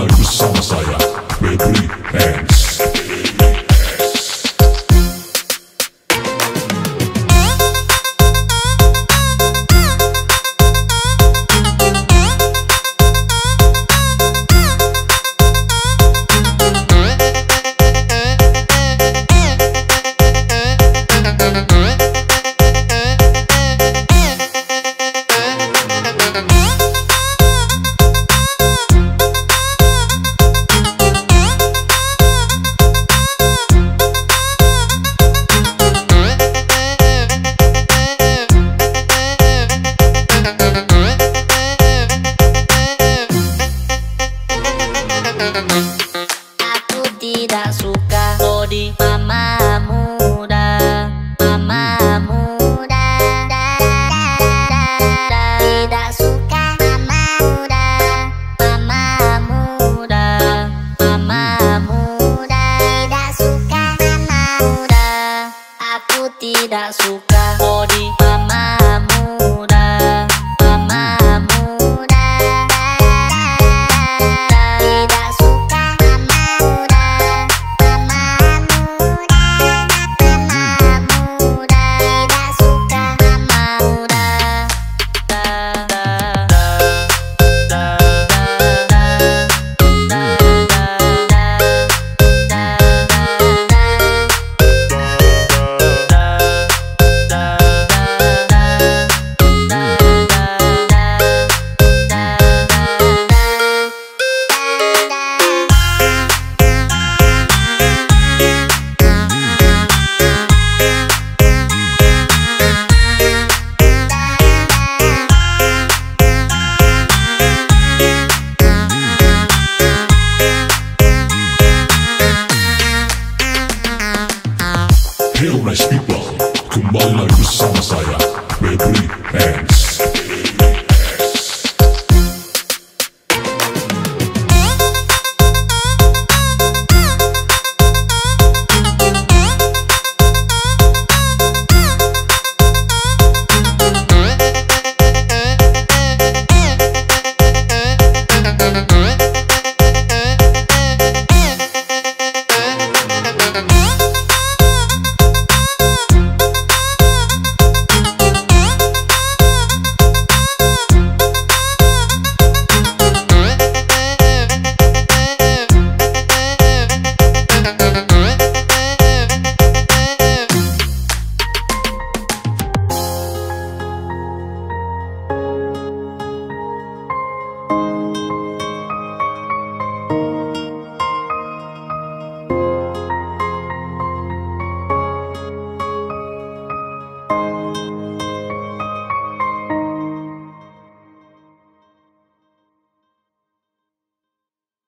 lagi bersama saya, Febri Hands. Tidak suka. Body Música